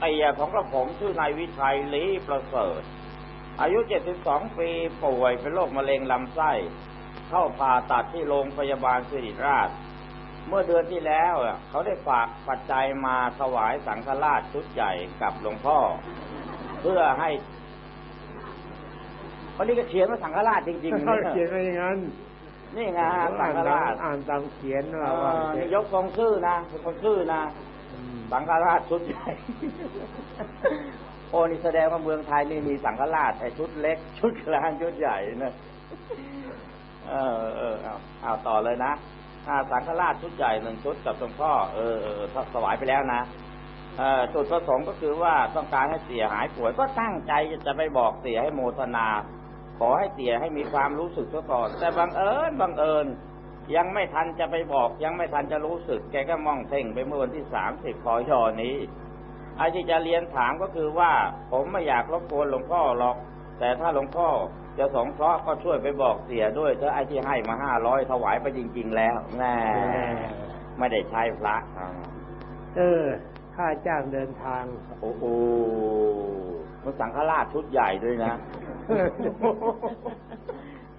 ไอ้ยาของกระผมชื่อนายวิชัยลีประเสริฐ อายุ 72 ปีป่วยเป็นโรคมะเร็งลำไส้ เข้าผ่าตัดที่โรงพยาบาลสิริราช เมื่อเดือนที่แล้วอะเขาได้ฝากปัจจัยมาถวายสังฆราชชุดใหญ่กับหลวงพ่อ เพื่อให้วันนี้ก็เขียนว่าสังฆราชจริงๆเขานะเขียนไว้อย่างนั้น นี่ไงฮะสังฆราชอ่านตามเขียนเอว่าว่าอนี่ยกทรงชื่อนะเป็นคนชื่อนะอืมสังฆราชชุดใหญ่โอ้นี่แสดงว่าเมืองไทยนี่มีสังฆราชแต่ชุดเล็ก ชุดกลางชุดใหญ่นะเออเออเอาเอาต่อเลยนะอ่าสังฆราชชุดใหญ่หนึ่งชุดกับหลวงพ่อเออเออถ้าถวายไปแล้วนะเอ่อจุดประสงค์ก็คือว่าต้องการให้เสียหายป่วยก็ตั้งใจจะไปบอกเสียให้โมทนา ขอให้เสียให้มีความรู้สึกซะก่อน แต่บังเอิญบังเอิญยังไม่ทันจะไปบอก ยังไม่ทันจะรู้สึก แกก็มองเพ่งไปเมื่อวันที่สามสิบพอยอนี้ ไอ้ที่จะเรียนถามก็คือว่า ผมไม่อยากรบกวนหลวงพ่อหรอก แต่ถ้าหลวงพ่อจะสงเคราะห์ก็ช่วยไปบอกเสียด้วยเถอะไอ้ที่ให้มาห้าร้อยถวายไปจริง ๆ แล้วแน่ไม่ได้ใช้พระอ่าเออค่าจ้างเดินทาง โอ้โหมันสังฆราชชุดใหญ่ด้วยนะ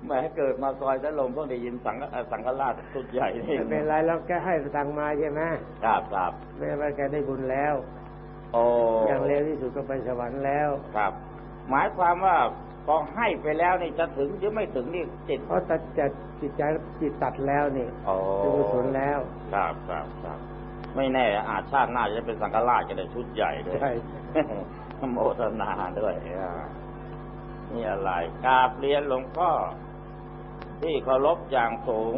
แหม้เกิดมาซอยตะลมเพิ่งได้ยินสังฆเอ่อสังฆราชชุดใหญ่นี่ไม่เป็นไรเราแกให้ตังค์มาใช่ไหมครับครับไม่ว่าแกได้บุญแล้วโอ้อย่างเร็วที่สุดก็ไปสวรรค์แล้วครับ หมายความว่าพอให้ไปแล้วนี่จะถึงหรือไม่ถึงนี่จิตเพราะตัดจัดจิตใจจิตตัดแล้วนี่โอ้เป็นกุศลแล้ว ครับครับครับไม่แน่อาจชาติหน้าจะเป็นสังฆราชก็ได้ชุดใหญ่ด้วยใช่โมทนาด้วยอ่านี่อะไรกราบเรียนหลวงพ่อ ที่เคารพอย่างสูง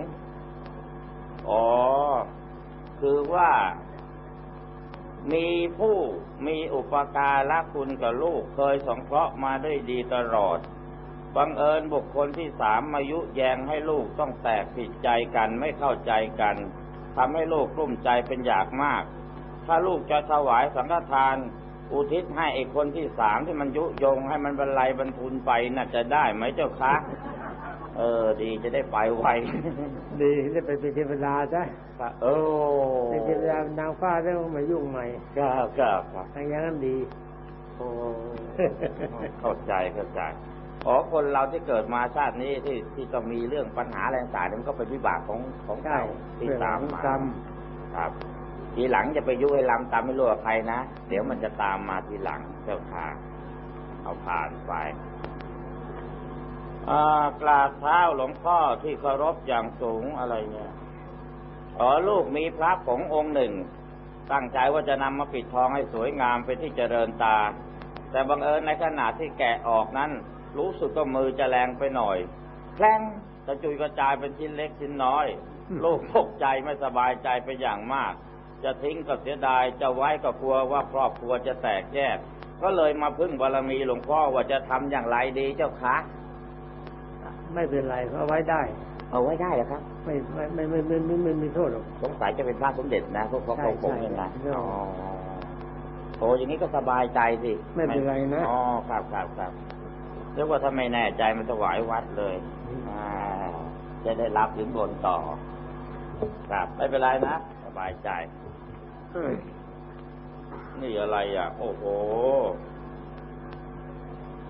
อ๋อ คือว่า มีผู้มีอุปการะคุณกับลูกเคยสงเคราะห์มาด้วยดีตลอด บังเอิญบุคคลที่สามมายุแยงให้ลูกต้องแตกผิดใจกันไม่เข้าใจกันทำให้ลูกกลุ้มใจเป็นอยางมาก ถ้าลูกจะถวายสังฆทาน อุทิศให้ไอ้คนที่สามที่มันยุยงให้มันบรรลัยบรรทุนไปน่าจะได้ไหมเจ้าคะ เออ ดีจะได้ไปไวดีได้ไปเป็นเทวดาซะครับเออเป็นเทวดานางฟ้าได้มายุ่งใหม่ครับครับครับทางอย่างนั้นดีโอ้เข้าใจเข้าใจอ๋อคนเราที่เกิดมาชาตินี้ที่ที่ต้องมีเรื่องปัญหาอะไรต่างๆมันก็เป็นวิบากของของใช่เก่าที่ตามมากรรมครับ ทีหลังจะไปยุให้ลำตามไม่รู้กับใครนะ เดี๋ยวมันจะตามมาทีหลังเจ้าค่ะเอาผ่านไปอ่า กราบเท้าหลวงพ่อที่เคารพอย่างสูงอะไรเนี่ยอ๋อลูกมีพระผงองค์หนึ่ง ตั้งใจว่าจะนำมาปิดทองให้สวยงามเป็นที่เจริญตา แต่บังเอิญในขณะที่แกะออกนั้น รู้สึกก็มือจะแรงไปหน่อยแคลงกระจุยกระจายเป็นชิ้นเล็กชิ้นน้อย ลูกตกใจไม่สบายใจไปอย่างมาก จะทิ้งก็เสียดายจะไว้ก็กลัวว่าครอบครัวจะแตกแยก ก็เลยมาพึ่งบารมีหลวงพ่อว่าจะทำอย่างไรดีเจ้าคะ ไม่เป็นไรเอาไว้ได้ เอาไว้ได้เหรอครับ ไม่ไม่ไม่ไม่ไม่ไม่ไม่มีโทษหรอกสงสัยจะเป็นพระสมเด็จนะพวกเขาใช่เขาคงเป็นนะใช่อ๋อโอ้อย่างนี้ก็สบายใจสิไม่เป็นไรนะอ๋อครับครับครับเรียกว่าถ้าไม่แน่ใจมันถวายวัดเลยอืมอ่าจะได้รับถึงบนต่อ ครับไม่เป็นไรนะสบายใจนี่อะไรอะ โอ้โห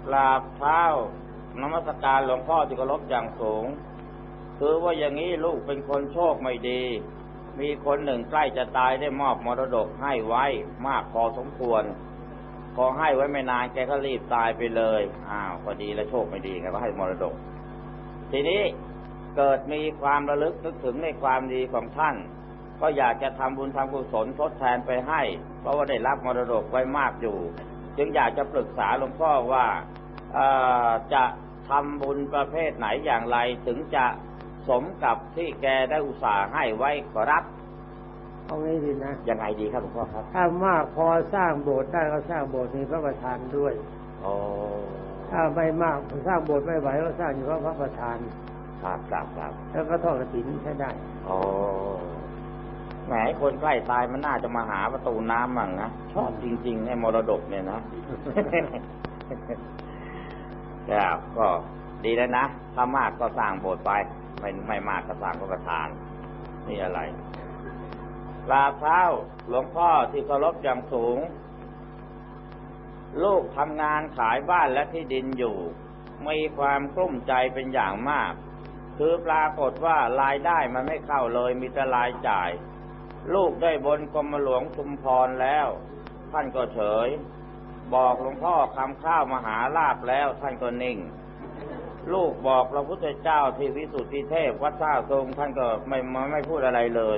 กราบเท้า นมัสการหลวงพ่อที่เคารพอย่างสูง คือว่าอย่างนี้ลูกเป็นคนโชคไม่ดี มีคนหนึ่งใกล้จะตายได้มอบมรดกให้ไว้มากพอสมควรพอให้ไว้ไม่นานแกก็รีบตายไปเลย อ้าวพอดีแล้วโชคไม่ดีแกก็ให้มรดก ทีนี้เกิดมีความระลึกนึกถึงในความดีของท่าน ก็อยากจะทำบุญทำกุศลทดแทนไปให้ เพราะว่าได้รับมรดกไว้มากอยู่ จึงอยากจะปรึกษาหลวงพ่อว่าอ่อจะ ทำบุญประเภทไหนอย่างไรถึงจะสมกับที่แกได้อุตส่าห์ให้ไว้ขอรับเอางี้ดีนะยังไงดีครับหลวงพ่อครับ ถ้ามากพอสร้างโบสถ์ได้ก็สร้างโบสถ์มีพระประธานด้วยโอ้ถ้าไม่มากสร้างโบสถ์ไม่ไหวก็สร้างอยู่พระประธานครับครับครับแล้วก็ทอดกระถินใช้ได้โอ้แหมคนใกล้ตายมันน่าจะมาหาประตูน้ำมั่งนะชอบจริงๆไอ้มรดกเนี่ยนะ ครับก็ดีแล้วนะ ถ้ามากก็สร้างโบสถ์ไป ไม่ไม่มากก็สร้างพระประธานนี่อะไรกราเท้าหลวงพ่อที่เคารพอย่างสูง ลูกทำงานขายบ้านและที่ดินอยู่ มีความกลุ้มใจเป็นอย่างมาก คือปรากฏว่ารายได้มันไม่เข้าเลยมีแต่รายจ่าย ลูกได้บนกรมหลวงชุมพรแล้ว ท่านก็เฉย บอกหลวงพ่อคำข้าวมหาลาบแล้วท่านก็นิ่ง ลูกบอกพระพุทธเจ้าที่วิสุทธิเทพวัดท่าทรงท่านก็ไม่ไม่ไม่พูดอะไรเลย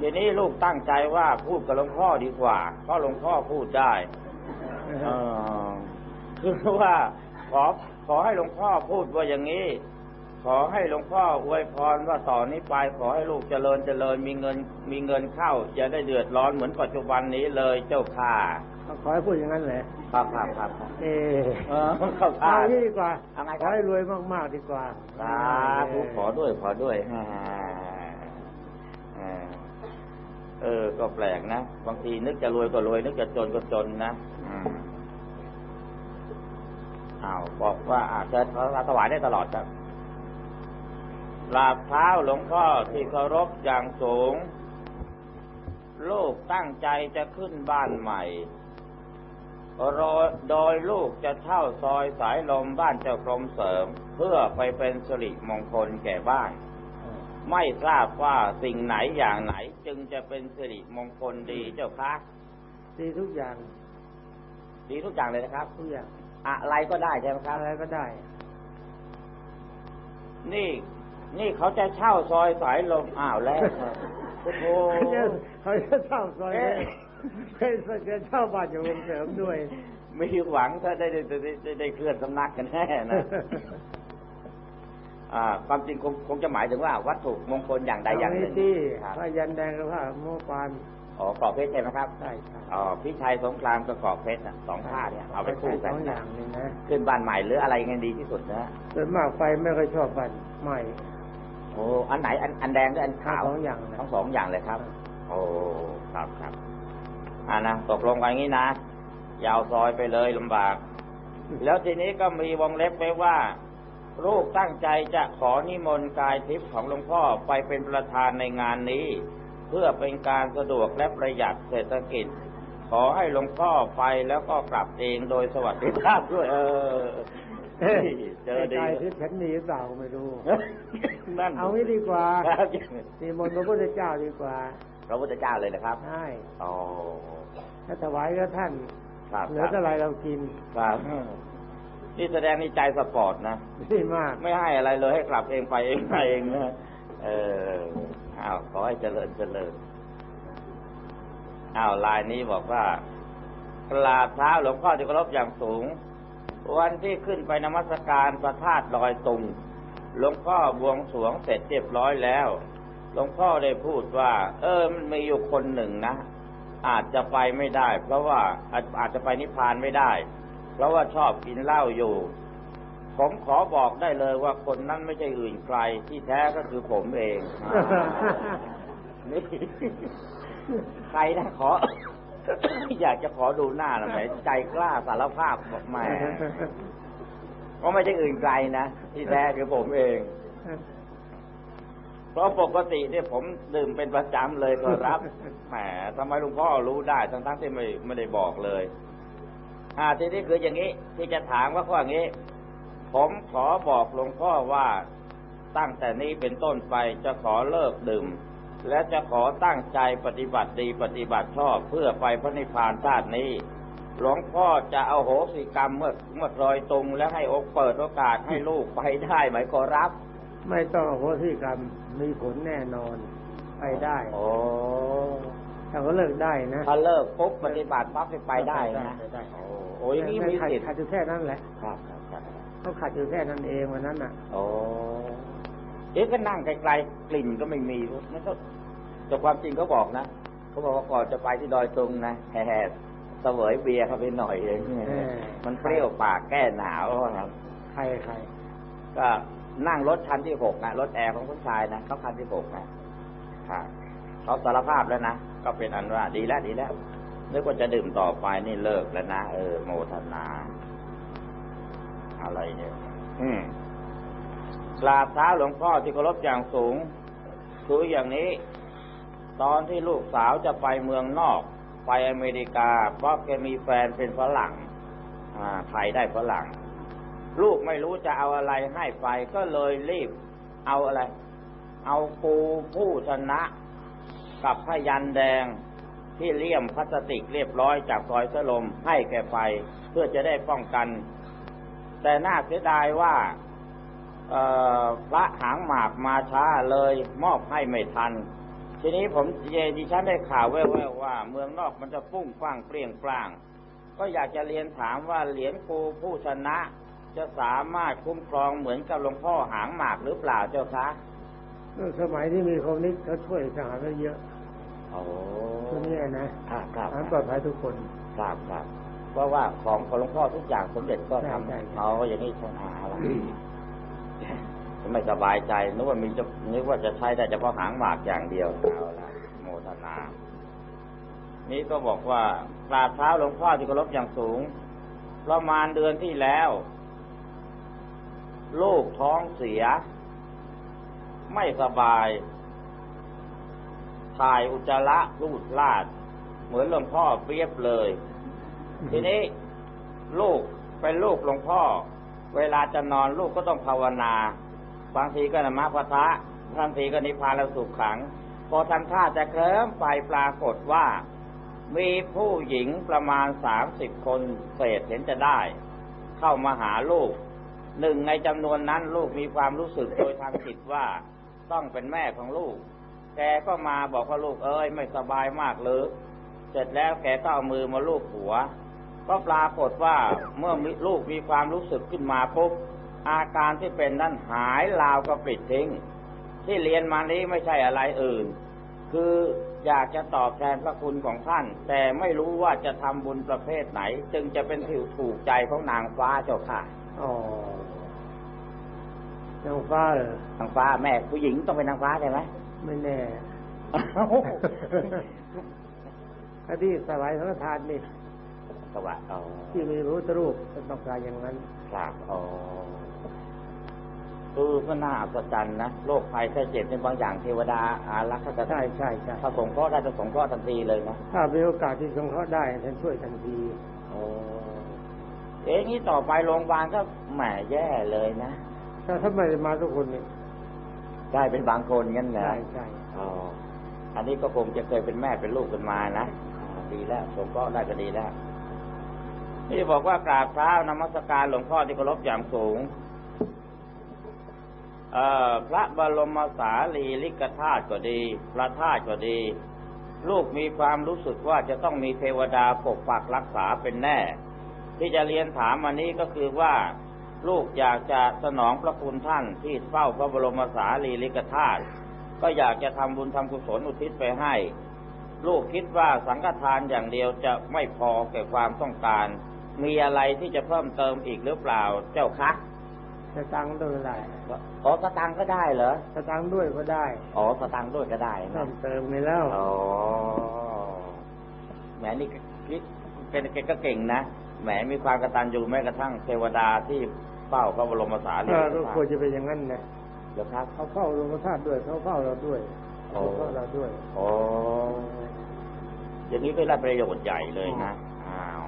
ทีนี้ลูกตั้งใจว่าพูดกับหลวงพ่อดีกว่า เพราะหลวงพ่อพูดได้คือว่าขอขอให้หลวงพ่อพูดว่าอย่างนี้ ขอให้หลวงพ่ออวยพรว่าต่อนนี้ไป ขอให้ลูกเจริญเจริญมีเงิน มีเงินเข้าอย่าได้เดือดร้อนเหมือนปัจจุบันนี้เลยเจ้าค่ะ ขอให้พูดอย่างนั้นแหละครับครับครับครับเออเออเข้าเอาท่าอย่างนี้ดีกว่าเอาไงขคอรับให้รวยมากๆดีกว่าสาธุขอด้วยขอด้วยฮ่าเออเออ ก็แปลกนะ บางทีนึกจะรวยก็รวย นึกจะจนก็จนนะอืมอ้าวบอกว่าอาจจะถวายได้ตลอดครับกราบเท้าหลวงพ่อที่เคารพอย่างสูง ลูกตั้งใจจะขึ้นบ้านใหม่ โดยโดยลูกจะเช่าซอยสายลมบ้านเจ้ากรมเสริม เพื่อไปเป็นสิริมงคลแก่บ้าน ไม่ทราบว่าสิ่งไหนอย่างไหนจึงจะเป็นสิริมงคลดีเจ้าคะดีทุกอย่าง ดีทุกอย่างเลยนะครับทุกอย่างอะไรก็ได้ใช่ไหมครับอะไรก็ได้ นี่ นี่เขาจะเช่าซอยสายลมอ้าวแล้วโอ้โหเขาจะเขาจะเช่าซอย เอ๊ะเป็นจะเช่าบ้านอยู่วงเสริมด้วยมีหวังถ้าได้ได้ได้ได้ได้เคลื่อนสำนักกันแน่นะอ่าความจริงคงคงจะหมายถึงว่า วัตถุมงคลอย่างใดอย่างหนึ่งที่ครับพระยันแดงกับพระโมปานอ๋อกรอบเพชรใช่ไหมครับใช่ครับอ๋อพี่ชัยสงครามกับกรอบเพชรน่ะสองผ้าเนี่ยเอาไปคู่กันสองอย่างนี่นะขึ้นบ้านใหม่หรืออะไรเงี้ยดีที่สุดนะส่วนมากไฟไม่ค่อยชอบบ้านใหม่โอ้อันไหนอันอันแดงหรืออันขาวทั้งสองอย่างนะทั้งสองอย่างเลยครับ โอ้ครับครับ อ่านะตกลงกันอย่างนี้นะยาวซอยไปเลยลำบาก แล้วทีนี้ก็มีวงเล็บไว้ว่า ลูกตั้งใจจะขอนิมนต์กายทิพย์ของหลวงพ่อไปเป็นประธานในงานนี้ เพื่อเป็นการสะดวกและประหยัดเศรษฐกิจ ขอให้หลวงพ่อไปแล้วก็กลับเองโดยสวัสดิภาพด้วย เออเจอดีใจที่ฉันดีหรือเปล่าไม่รู้นั่นเอางี้ดีกว่าครับนิมนต์พระพุทธเจ้าดีกว่า พระพุทธเจ้าเลยนะครับใช่อ๋อถ้าถวายก็ท่านครับเหลือเท่าไรเรากินครับนี่แสดงนี่ใจสปอร์ตนะดีมาก ไม่ให้อะไรเลยให้กลับเองไปเองไปเองนะเอออ้าวขอให้เจริญเจริญอ้าวลายนี้บอกว่ากราบเท้าหลวงพ่อที่เคารพอย่างสูง วันที่ขึ้นไปนมัสการพระธาตุลอยตุงหลวงพ่อบวงสรวงเสร็จเรียบร้อยแล้ว หลวงพ่อได้พูดว่า เออ มันมีอยู่คนหนึ่งนะ อาจจะไปไม่ได้ เพราะว่าอาจอาจจะไปนิพพานไม่ได้ เพราะว่าชอบกินเหล้าอยู่ ผมขอบอกได้เลยว่าคนนั้นไม่ใช่อื่นใครที่แท้ก็คือผมเองนี่ใครนะขอ อยากจะขอดูหน้าหน่อยไหมใจกล้าสารภาพบอกแหม่ก็ไม่ใช่อื่นไกลนะที่แท้คือผมเอง เพราะปกติเนี่ยผมดื่มเป็นประจำเลยก็รับแหมทำไมหลุงพ่อรู้ได้ทั้งทั้งๆที่ไม่ไม่ได้บอกเลย อ่าทีนี้คืออย่างนี้ ที่จะถามว่าข้ออย่างนี้ ผมขอบอกหลวงพ่อว่าตั้งแต่นี้เป็นต้นไปจะขอเลิกดื่ม และจะขอตั้งใจปฏิบัติดีปฏิบัติชอบเพื่อไปพระนิพพานชาตินี้ หลวงพ่อจะเอาโหสิกรรมเมื่อเมื่อรอยตรงและให้โอกเปิดโอกาสให้ลูกไปได้ไหมขอรับ ไม่ต้องอโหสิกรรมมีผลแน่นอนไปได้โอ้ถ้าเขาเลิกได้นะถ้าเลิกปุ๊บปฏิบัติปั๊บไปได้นะไปได้โอ้โอ้ยางนี่มีขัดสิทธิ์ขัดอยู่แค่นั้นแหละครับครับครับเขาขัดอยู่แค่นั้นเองวันนั้นน่ะโอ้เอ๊ะก็นั่งไกลๆกลิ่นก็ไม่มีนั่นก็แต่ความจริงเขาบอกนะเขาบอกว่าก่อนจะไปที่ดอยตุงนะแห่เสวยเบียร์เข้าไปหน่อยเองเออมันเปรี้ยวปากแก้หนาวว่างั้นใครใครก็ นั่งรถคันที่หกนะรถแอร์ของผู้ชายนะเขาคันที่หกนะค่ะเขาสารภาพแล้วนะก็เป็นอันว่าดีแล้วดีแล้วนึกว่าจะดื่มต่อไปนี่เลิกแล้วนะเออโมทนาอะไรเนี่ย อืมกราบเท้าหลวงพ่อที่เคารพอย่างสูง คืออย่างนี้ ตอนที่ลูกสาวจะไปเมืองนอก ไปอเมริกาเพราะแกมีแฟนเป็นฝรั่ง อ่าไทยได้ฝรั่ง ลูกไม่รู้จะเอาอะไรให้ไปก็เลยรีบ เอาอะไร เอาปูผู้ชนะ กับพยันแดงที่เลี่ยมพลาสติกเรียบร้อยจากซอยสลมให้แกไป เพื่อจะได้ป้องกัน แต่น่าเสียดายว่าพระหางหมากมาช้าเลยมอบให้ไม่ทัน ทีนี้ผมเยดิฉันได้ข่าวแว่วๆว่า เมืองนอกมันจะฟุ้งฟ้างเปรี้ยงปร้าง ก็อยากจะเรียนถามว่าเหรียญครูผู้ชนะ จะสามารถคุ้มครองเหมือนกับหลวงพ่อหางหมากหรือเปล่าเจ้าคะเมื่อสมัยที่มีคอมมิวนิสต์เขาช่วยทหารไว้เยอะโอ้ตัวนี้นะครับครับทหารปลอดภัยทุกคนครับครับเพราะว่าของของหลวงพ่อทุกอย่างสมเด็จก็ทใช่ใช่ำเอาอย่างนี้ชนะอะไรไม่สบายใจนึกว่ามีจะนึกว่าจะใช้ได้เฉพาะหางหมากอย่างเดียวเอาละโมทนา นี่ก็บอกว่ากราบเท้าหลวงพ่อที่เคารพอย่างสูง ประมาณเดือนที่แล้ว ลูกท้องเสีย ไม่สบาย ถ่ายอุจจาระรูดลาด เหมือนหลวงพ่อเปรียบเลย ทีนี้ลูกเป็นลูกหลวงพ่อ เวลาจะนอนลูกก็ต้องภาวนาบางทีก็นมาพระทะบางทีก็นิพพานแล้วสุขขัง พอทำท่าจะเคลิ้มไปปรากฏว่า มีผู้หญิงประมาณสามสิบคนเศษเห็นจะได้ เข้ามาหาลูก หนึ่งในจำนวนนั้นลูกมีความรู้สึกโดยทางจิตว่าต้องเป็นแม่ของลูก แกก็มาบอกว่าลูกเอ้ยไม่สบายมากเลยเสร็จแล้วแกก็เอามือมาลูบหัว ก็ปรากฏว่าเมื่อลูกมีความรู้สึกขึ้นมาปุ๊บอาการที่เป็นนั่นหายลาวก็ปิดทิ้ง ที่เรียนมานี้ไม่ใช่อะไรอื่น คืออยากจะตอบแทนพระคุณของท่าน แต่ไม่รู้ว่าจะทำบุญประเภทไหน จึงจะเป็นผิวถูกใจของนางฟ้าเจ้าค่ะอ๋อ นางฟ้าเหรอนางฟ้าแม่ผู้หญิงต้องเป็นนางฟ้าใช่ไหมไม่แน่คดีสวายพระทานนี่สวัสดิ์อ๋อที่มีพระพุทธรูปเป็นต้องการอย่างนั้นครับอ๋อเออก็น่าอัศจรรย์นะโรคภัยไข้เจ็บในบางอย่างเทวดาอารักษ์ก็จะใช่ใช่ใช่ถ้าสงเคราะห์ได้จะสงเคราะห์ทันทีเลยนะถ้ามีโอกาสที่สงเคราะห์ได้ท่านช่วยทันทีโอ้เอ๊ะงี้ต่อไปโรงพยาบาลก็แหมแย่เลยนะ ถ้าถ้าไม่ได้มาทุกคนนี่ได้เป็นบางคนงั้นนะใช่ใช่อ๋ออันนี้ก็คงจะเคยเป็นแม่เป็นลูกกันมานะอ่าดีแล้วสงเคราะห์ได้ก็ดีแล้วนี่บอกว่ากราบเท้านมัสการหลวงพ่อที่เคารพอย่างสูงเอ่อพระบรมสารีริกธาตุก็ดี พระธาตุก็ดี ลูกมีความรู้สึกว่าจะต้องมีเทวดาปกปักรักษาเป็นแน่ ที่จะเรียนถามอันนี้ก็คือว่า ลูกอยากจะสนองพระคุณท่านที่เฝ้าพระบรมสารีริกธาตุก็อยากจะทำบุญทำกุศลอุทิศไปให้ ลูกคิดว่าสังฆทานอย่างเดียวจะไม่พอแก่ความต้องการ มีอะไรที่จะเพิ่มเติมอีกหรือเปล่าเจ้าคะสตังค์ด้วยก็ได้ขอสตังค์ก็ได้เหรอสตังค์ด้วยก็ได้ อ๋อสตังค์ด้วยก็ได้เพิ่นะมเติมไปแล้วอ๋อแหมนี่คิดเป็นแกก็เก่งนะแหมมีความกตัญญูแม้กระทั่งเทวดาที่ เฝ้าพระบรมสารีก็ริกก็ธาควรตุจะเป็นอย่างนั้นนะเดี๋ยวครับเขาเฝ้าหลวงพ่อธาตุด้วยเขาเฝ้าเราด้วยโอ้เขาเฝ้าเราด้วยอ๋ออย่างนี้ก็ได้ประโยชน์ใหญ่เลยนะอ้าว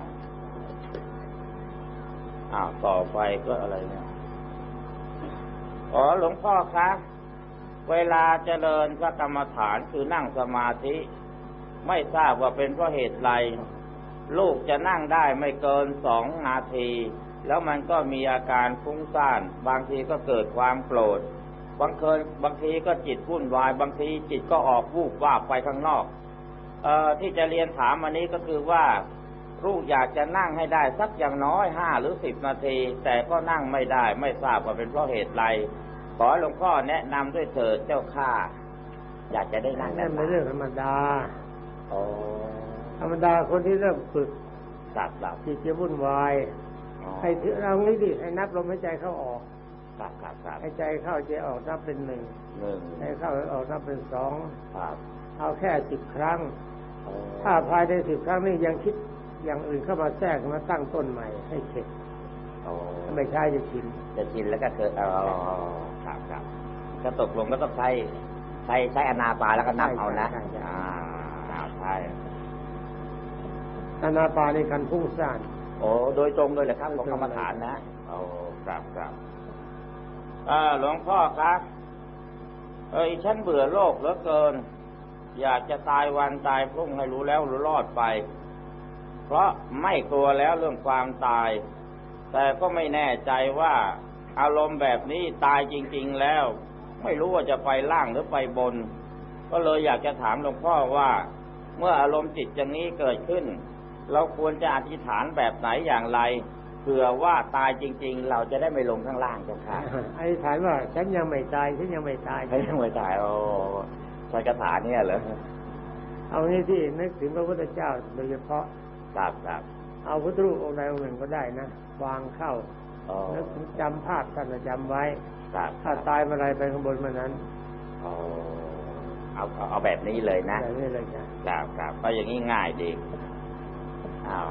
อ้าวต่อไปก็อะไรเนี่ยอ๋อหลวงพ่อครับเวลาเจริญพระกรรมฐานคือนั่งสมาธิ ไม่ทราบว่าเป็นเพราะเหตุไร ลูกจะนั่งได้ไม่เกินสองนาที แล้วมันก็มีอาการฟุ้งซ่าน บางทีก็เกิดความโกรธบางเคยบางทีก็จิตวุ่นวาย บางทีจิตก็ออกวูบวาบไปข้างนอก เอ่อที่จะเรียนถามอันนี้ก็คือว่าลูกอยากจะนั่งให้ได้สักอย่างน้อยห้าหรือสิบนาที แต่ก็นั่งไม่ได้ ไม่ทราบว่าเป็นเพราะเหตุไรขอหลวงพ่อแนะนำด้วยเถิดเจ้าข้าอยากจะได้นั่งนั่นเป็นเรื่องธรรมดาโอ้ธรรมดาคนที่เริ่มฝึกสับหลับจิตจะวุ่นวายอ๋อ ให้ถือเรางี้ดิให้นับลมหายใจเข้าออกครับครับครับให้ใจเข้าใจออกนับเป็นหนึ่งหนึ่งให้เข้าออกนับเป็นสองครับเอาแค่สิบครั้งโอ้ถ้าภายในสิบครั้งนี้ยังคิดอย่างอื่นเข้ามาแทรกมาตั้งต้นใหม่ให้เข็ดโอ้ไม่ใช่จะชินจะชินแล้วก็เกิดอ๋อครับครับก็ตกลงก็ต้องใช้ใช้ใช้อนาปาแล้วก็นับเอานะอ่าใช่อนาปาในการพุ่งสร้าง โอ้โดยตรงเลยเหรอครับของกรรมฐานนะโอ้ครับครับหลวงพ่อครับเอ้ยฉันเบื่อโลกเหลือเกิน อยากจะตายวันตายพรุ่งให้รู้แล้วรู้รอดไป เพราะไม่กลัวแล้วเรื่องความตาย แต่ก็ไม่แน่ใจว่าอารมณ์แบบนี้ตายจริง ๆแล้ว ไม่รู้ว่าจะไปล่างหรือไปบน ก็เลยอยากจะถามหลวงพ่อว่า เมื่ออารมณ์จิตอย่างนี้เกิดขึ้น เราควรจะอธิษฐานแบบไหนอย่างไรเผื่อว่าตายจริง ๆ เราจะได้ไม่ลงข้างล่างเจ้าค่ะไอ้ฐานว่าฉันยังไม่ตายฉันยังไม่ตายไม่ต้องไปถ่ายโอ้ใช้คาถาเนี่ยเหรอเอางี้ที่นึกถึงพระพุทธเจ้าโดยเฉพาะครับครับเอาพุทธรูปองค์ใดองค์หนึ่งก็ได้นะวางเข้าโอ้นึกถึงจำภาพท่านน่ะจำไว้ครับถ้าตายเมื่อไรไปข้างบนเมื่อนั้นโอ้เอาเอาเอาแบบนี้เลยนะแบบนี้เลยจ้ะครับครับก็อย่างนี้ง่ายดี อ้าว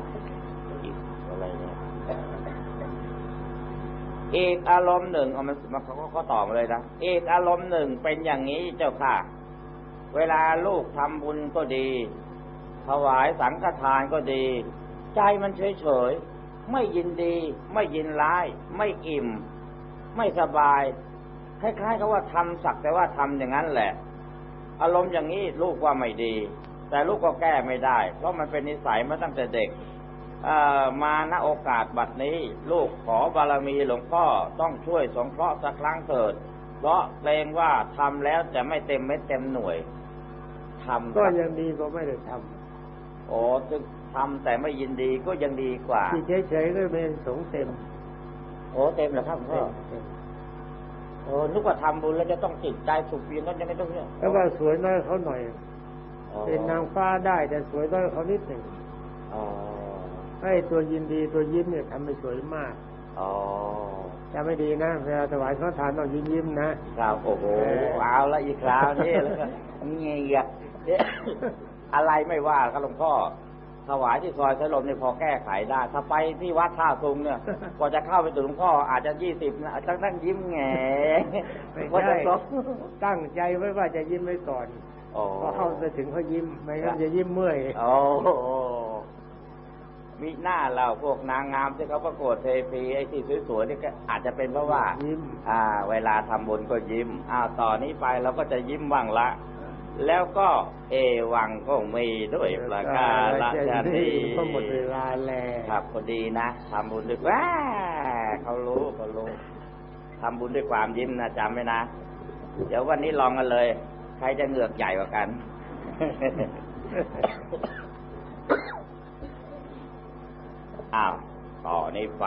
อีกอะไรเนี่ยอีกอารมณ์หนึ่งเอามันมันเขาเขาตอบมาเลยนะอีกอารมณ์หนึ่งเป็นอย่างนี้เจ้าค่ะ เวลาลูกทำบุญก็ดี ถวายสังฆทานก็ดี ใจมันเฉยเฉยไม่ยินดี ไม่ยินร้าย ไม่อิ่ม ไม่สบายคล้ายๆกับว่าทำสักแต่ว่าทำอย่างนั้นแหละ อารมณ์อย่างนี้ลูกว่าไม่ดี แต่ลูกก็แก้ไม่ได้ เพราะมันเป็นนิสัยมาตั้งแต่เด็กเอ่อมาณโอกาสบัดนี้ ลูกขอบารมีหลวงพ่อต้องช่วยสงเคราะห์สักครั้งเถิด เพราะเกรงว่าทำแล้วจะไม่เต็มเม็ดเต็มหน่วยทำก็ยังดีกว่าไม่ได้ทโอ้จึงทำแต่ไม่ยินดีก็ยังดีกว่าำที่เฉยๆก็เป็นสงฆ์เต็มโอ้เต็มแล้วครับหลวงเต็พ่อมเต็มโอ้นึกว่าทำบุญแล้วจะต้องจิตใจสุขเพียงนั้นยังไม่ต้องเนี่ยแล้วก็สวยน้อยเขาหน่อยอ๋อ เป็นนางฟ้าได้แต่สวยน้อยเขานิดหนึ่งอ๋อไอ้ตัวยินดีตัวยิ้มเนี่ยทำให้สวยมากอ๋อจะไม่ดีนะเวลาถวายเขาทานต้องยิ้มยิ้มๆนะครับโอ้โหเออเอาละอีกคราวนี้แล้วก็เงียบเอ๊ะอะไรไม่ว่าครับหลวงพ่อถวายที่ซอยสลมเนี่ยพอแก้ไขได้ ถ้าไปที่วัดท่าซุงเนี่ยกว่าจะเข้าไปถึงหลวงพ่ออาจจะยี่สิบนะตั้งตั้งยิ้มแงไม่กว่าจะใช่ครบตั้งใจไว้ว่าจะยิ้มไว้ก่อนโอ้ พอเข้าไปถึงเขายิ้มไม่งั้นจะยิ้มเมื่อยโอ้มีหน้าเราพวกนางงามที่เขาประกวดเทพีไอ้ที่สวยๆนี่ก็อาจจะเป็นเพราะว่ายิ้มอ่า เวลาทำบุญก็ยิ้มอ้าวต่อนนี้ไปเราก็จะยิ้มบ้างละ แล้วก็เอวังก็มีด้วยประกาศชนีก็หมดเวลาแล้วครับพอดีนะทำบุญด้วยว้าเขารู้เขารู้ทำบุญด้วยความยิ้มนะจำไว้นะ เดี๋ยววันนี้ลองกันเลย ใครจะเหงือกใหญ่กว่ากัน อ้าว ต่อนี้ไป